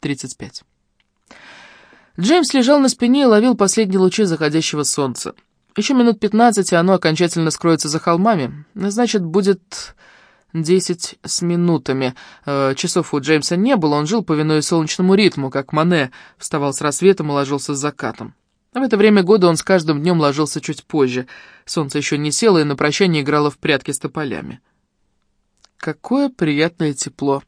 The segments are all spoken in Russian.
35. Джеймс лежал на спине и ловил последние лучи заходящего солнца. Еще минут пятнадцать, и оно окончательно скроется за холмами. Значит, будет десять с минутами. Э, часов у Джеймса не было, он жил, повинуясь солнечному ритму, как Мане, вставал с рассветом и ложился с закатом. В это время года он с каждым днем ложился чуть позже. Солнце еще не село, и на прощание играло в прятки с тополями. Какое приятное тепло.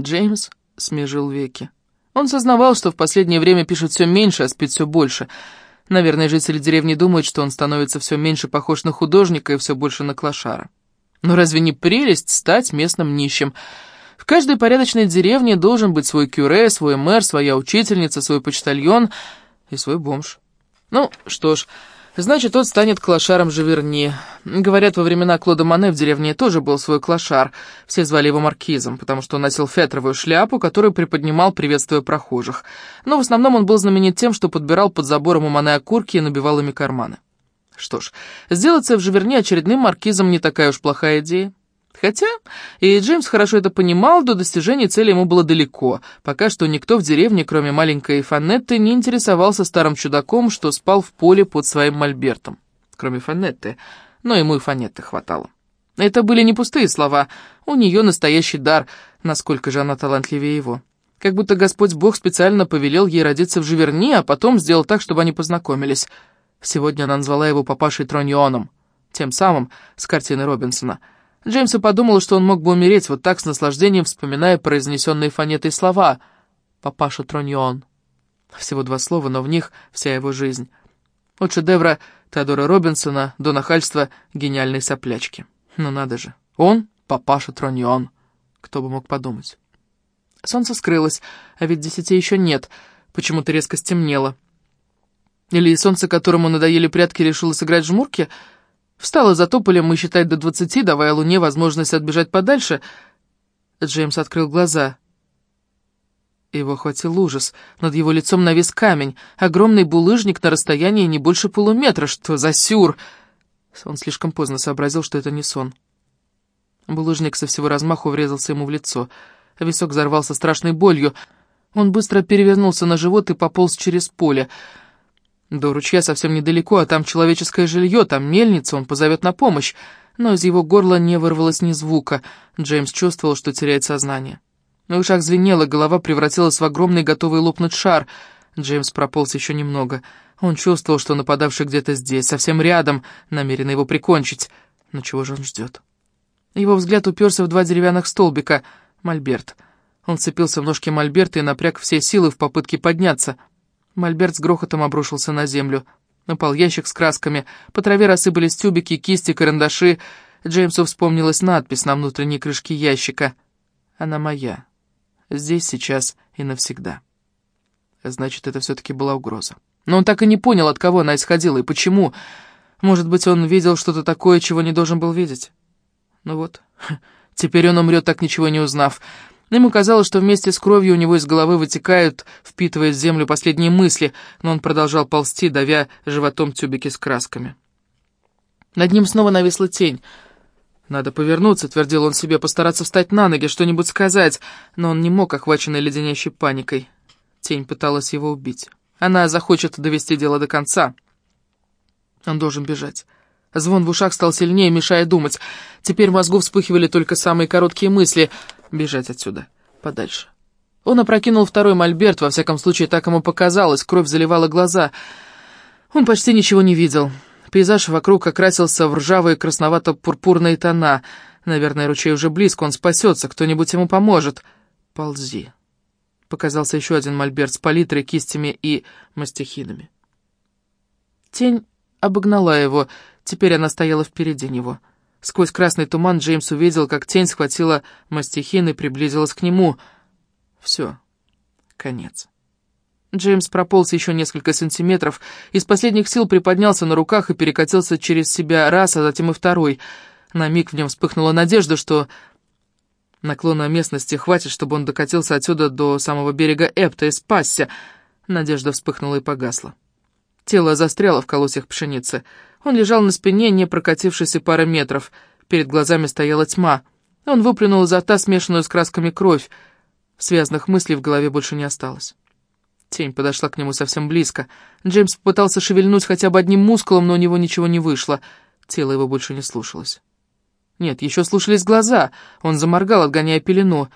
Джеймс смежил веки. Он сознавал, что в последнее время пишет все меньше, а спит все больше. Наверное, жители деревни думают, что он становится все меньше похож на художника и все больше на клошара. Но разве не прелесть стать местным нищим? В каждой порядочной деревне должен быть свой кюре, свой мэр, своя учительница, свой почтальон и свой бомж. Ну, что ж... Значит, тот станет клошаром Живерни. Говорят, во времена Клода Мане в деревне тоже был свой клошар. Все звали его Маркизом, потому что он носил фетровую шляпу, которую приподнимал, приветствуя прохожих. Но в основном он был знаменит тем, что подбирал под забором у Мане окурки и набивал ими карманы. Что ж, сделаться в Живерни очередным Маркизом не такая уж плохая идея. Хотя, и Джеймс хорошо это понимал, до достижения цели ему было далеко. Пока что никто в деревне, кроме маленькой Фанетты, не интересовался старым чудаком, что спал в поле под своим мольбертом. Кроме Фанетты, но ему и Фанетты хватало. Это были не пустые слова, у нее настоящий дар, насколько же она талантливее его. Как будто Господь Бог специально повелел ей родиться в Живерни, а потом сделал так, чтобы они познакомились. Сегодня она назвала его папашей Троньоном, тем самым с картины Робинсона — Джеймсу подумал, что он мог бы умереть вот так с наслаждением, вспоминая произнесенные фонетой слова «Папаша Троньон». Всего два слова, но в них вся его жизнь. От шедевра Теодора Робинсона до нахальства гениальной соплячки. Ну надо же, он папаша Троньон. Кто бы мог подумать. Солнце скрылось, а ведь десяти еще нет, почему-то резко стемнело. Или солнце, которому надоели прятки, решило сыграть жмурки — Встала за тополем и считать до двадцати, давая Луне возможность отбежать подальше. Джеймс открыл глаза. Его охватил ужас. Над его лицом навис камень. Огромный булыжник на расстоянии не больше полуметра. Что за сюр? Он слишком поздно сообразил, что это не сон. Булыжник со всего размаху врезался ему в лицо. Висок взорвался страшной болью. Он быстро перевернулся на живот и пополз через поле. До ручья совсем недалеко, а там человеческое жилье, там мельница, он позовет на помощь. Но из его горла не вырвалось ни звука. Джеймс чувствовал, что теряет сознание. На ушах звенело, голова превратилась в огромный, готовый лопнуть шар. Джеймс прополз еще немного. Он чувствовал, что нападавший где-то здесь, совсем рядом, намерен его прикончить. Но чего же он ждет? Его взгляд уперся в два деревянных столбика. Мольберт. Он цепился в ножки Мольберта и напряг все силы в попытке подняться — Мольберт с грохотом обрушился на землю. Напал ящик с красками, по траве рассыпались тюбики, кисти, карандаши. Джеймсу вспомнилась надпись на внутренней крышке ящика. «Она моя. Здесь, сейчас и навсегда». Значит, это все-таки была угроза. Но он так и не понял, от кого она исходила и почему. Может быть, он видел что-то такое, чего не должен был видеть. Ну вот, теперь он умрет, так ничего не узнав. Ему казалось, что вместе с кровью у него из головы вытекают, впитывая в землю последние мысли, но он продолжал ползти, давя животом тюбики с красками. Над ним снова нависла тень. «Надо повернуться», — твердил он себе, — «постараться встать на ноги, что-нибудь сказать», но он не мог, охваченный леденящей паникой. Тень пыталась его убить. Она захочет довести дело до конца. Он должен бежать. Звон в ушах стал сильнее, мешая думать. Теперь в мозгу вспыхивали только самые короткие мысли — бежать отсюда, подальше. Он опрокинул второй мольберт, во всяком случае, так ему показалось, кровь заливала глаза. Он почти ничего не видел. Пейзаж вокруг окрасился в ржавые красновато-пурпурные тона. Наверное, ручей уже близко, он спасется, кто-нибудь ему поможет. Ползи. Показался еще один мольберт с палитрой, кистями и мастихинами. Тень обогнала его, теперь она стояла впереди него. Сквозь красный туман Джеймс увидел, как тень схватила мастихин и приблизилась к нему. Все, конец. Джеймс прополз еще несколько сантиметров, из последних сил приподнялся на руках и перекатился через себя раз, а затем и второй. На миг в нем вспыхнула надежда, что наклона местности хватит, чтобы он докатился отсюда до самого берега Эпта и спасся. Надежда вспыхнула и погасла. Тело застряло в колосьях пшеницы. Он лежал на спине, не прокатившись и пары метров. Перед глазами стояла тьма. Он выплюнул изо рта смешанную с красками кровь. Связанных мыслей в голове больше не осталось. Тень подошла к нему совсем близко. Джеймс попытался шевельнуть хотя бы одним мускулом, но у него ничего не вышло. Тело его больше не слушалось. Нет, еще слушались глаза. Он заморгал, отгоняя пелену.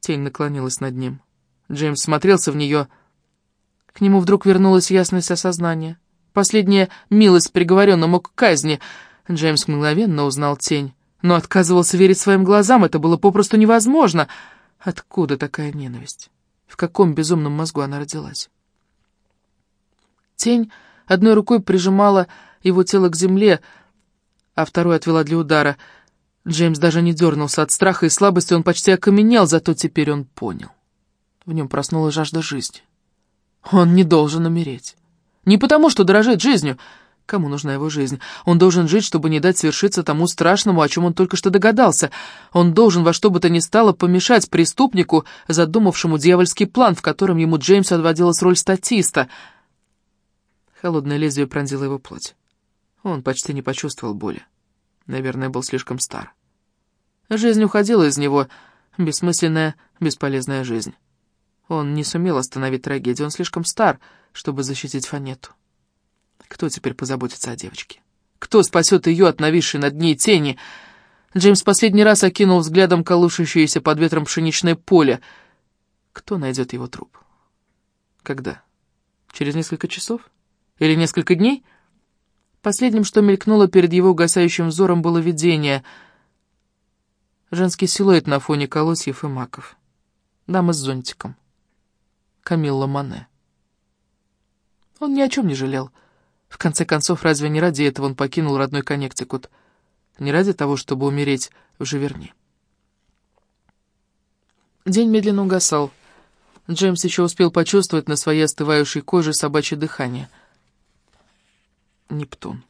Тень наклонилась над ним. Джеймс смотрелся в нее. К нему вдруг вернулась ясность осознания. Последняя милость приговоренному к казни. Джеймс мгновенно узнал тень. Но отказывался верить своим глазам, это было попросту невозможно. Откуда такая ненависть? В каком безумном мозгу она родилась? Тень одной рукой прижимала его тело к земле, а второй отвела для удара. Джеймс даже не дернулся от страха и слабости, он почти окаменел, зато теперь он понял. В нем проснулась жажда жизни. Он не должен умереть. Не потому, что дорожит жизнью. Кому нужна его жизнь? Он должен жить, чтобы не дать свершиться тому страшному, о чем он только что догадался. Он должен во что бы то ни стало помешать преступнику, задумавшему дьявольский план, в котором ему Джеймсу отводилась роль статиста. Холодное лезвие пронзило его плоть. Он почти не почувствовал боли. Наверное, был слишком стар. Жизнь уходила из него, бессмысленная, бесполезная жизнь. Он не сумел остановить трагедию, он слишком стар, чтобы защитить Фанету. Кто теперь позаботится о девочке? Кто спасет ее от нависшей над ней тени? Джеймс последний раз окинул взглядом колышущееся под ветром пшеничное поле. Кто найдет его труп? Когда? Через несколько часов? Или несколько дней? Последним, что мелькнуло перед его угасающим взором, было видение. Женский силуэт на фоне колосьев и маков. Дама с зонтиком. Камилла Мане. Он ни о чем не жалел. В конце концов, разве не ради этого он покинул родной Коннектикут? Не ради того, чтобы умереть в Живерни. День медленно угасал. Джеймс еще успел почувствовать на своей остывающей коже собачье дыхание. Нептун.